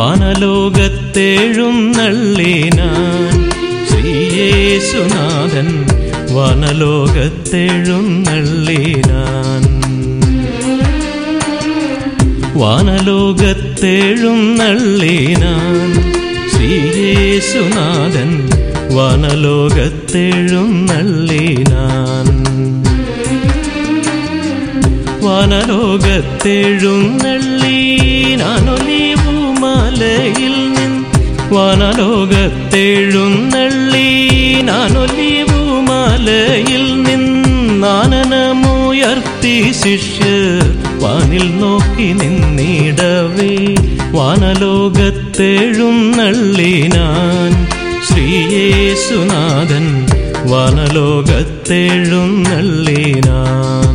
വാനലോകത്തെഴുന്നള്ളിനാൻ ശ്രീയേശുനാഥൻ വാനലോകത്തെഴുന്നള്ളിനാൻ വാനലോകത്തെഴുന്നള്ളിനാൻ ശ്രീയേശുനാഥൻ വാനലോകത്തെഴുന്നള്ളിനാൻ വാനലോകത്തെഴുന്നള്ളീനാനൊലിവു മലയിൽ നിന്ന് വാനലോകത്തെഴുന്നള്ളീനാനൊലിവു മലയിൽ നിന്നാനനമുയർത്തി ശിഷ്യർ വാനിൽ നോക്കി നിന്നിടവേ വാനലോകത്തെഴുന്നള്ളിനാൻ ശ്രീയേശുനാഥൻ വാനലോകത്തെഴുന്നള്ളിനാൻ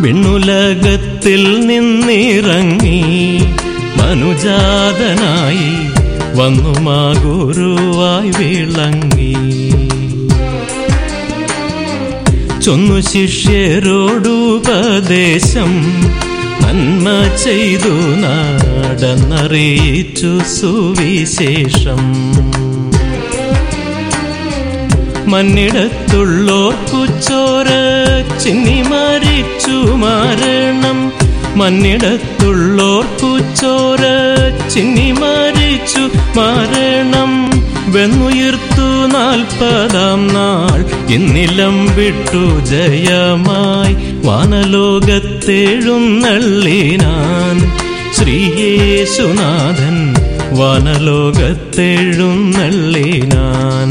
വിണ്ണുലകത്തിൽ നിന്നിറങ്ങി മനുജാതനായി വന്നു മാ ഗുരുവായി വിളങ്ങി. ചൊന്നു ശിഷ്യരോടുപദേശം നന്മ ചെയ്തു നാടന്നറിയിച്ചു സുവിശേഷം. മണ്ണിടത്തുള്ളോർക്കു ചോര ചിന്നി മരിച്ചു മരണം മണ്ണിടത്തുള്ളോർക്കു ചോര ചിന്നി മരിച്ചു മരണം വെന്നുയർത്തു നാൽപ്പതാം നാൾ ഇന്നിലം വിട്ടു ജയമായി. വാനലോകത്തെഴുന്നള്ളിനാൻ ശ്രീയേശുനാഥൻ വാനലോകത്തെഴുന്നള്ളിനാൻ.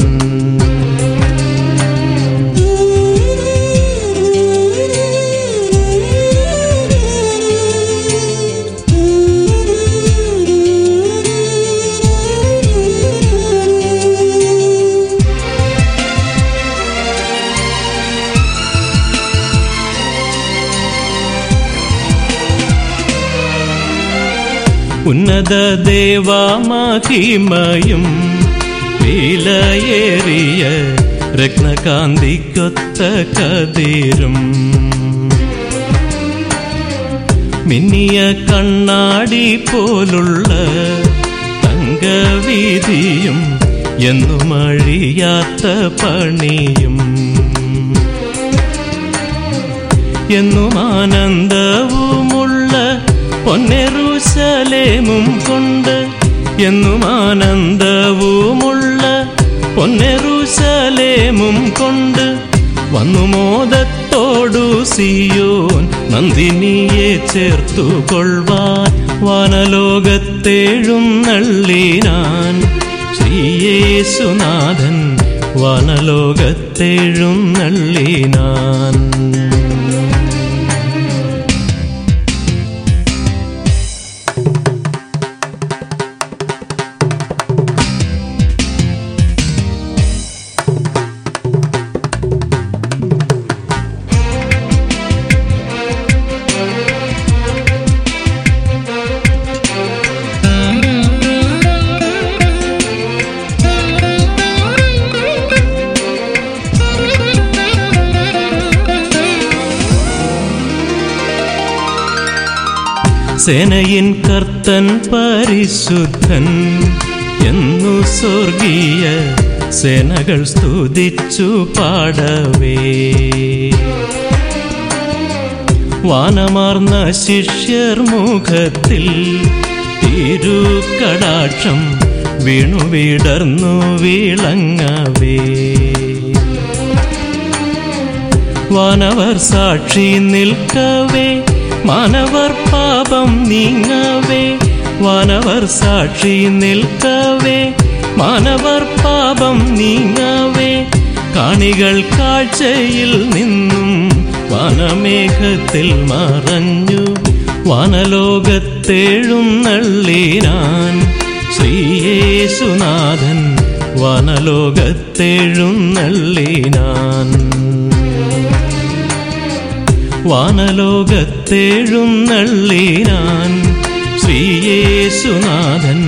ഉന്നത ദേവാമഹിമയും വിലയേറിയ രത്നകാന്തിക്കൊത്ത കതിരും. മിന്നിയ കണ്ണാടി പോലുള്ള തങ്കവീതിയും എന്നും അഴിയാത്ത പണിയും. എന്നും ആനന്ദവുമുള്ള പൊന്നെറുശലേമും കൊണ്ട് എന്നും ആനന്ദവുമുള്ള പൊന്നെറുശലേമും കൊണ്ട് വന്നു മോദത്തോടു സിയോൻ നന്ദിനിയെ ചേർത്തു കൊൾവാൻ വാനലോകത്തേഴും നള്ളിനാൻ ശ്രീയേശുനാഥൻ വാനലോകത്തെഴുന്നള്ളിനാൻ സേനയിൻ കർത്തൻ പരിശുദ്ധൻ എന്നു സ്വർഗീയ സേനകൾ സ്തുതിച്ചു പാടവേ. വാനമാർന്ന ശിഷ്യർ മുഖത്തിൽ തിരുക്കടാക്ഷം വീണു വിടർന്നു വിളങ്ങവേ. വാനവർ സാക്ഷി നിൽക്കവേ മാനവർ പാപം നീങ്ങവേ വാനവർ സാക്ഷി നിൽക്കവേ മാനവർ പാപം നീങ്ങവേ കാണികൾ കാഴ്ചയിൽ നിന്നും വനമേഘത്തിൽ മറഞ്ഞു വനലോകത്തെഴുന്നള്ളിനാൻ ശ്രീയേശുനാഥൻ വനലോകത്തെഴുന്നള്ളിനാൻ. വനലോകത്തെഴുന്നള്ളിനാൻ ശ്രീയേശുനാഥൻ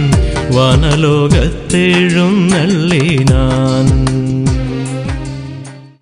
വനലോകത്തെഴുന്നള്ളിനാൻ.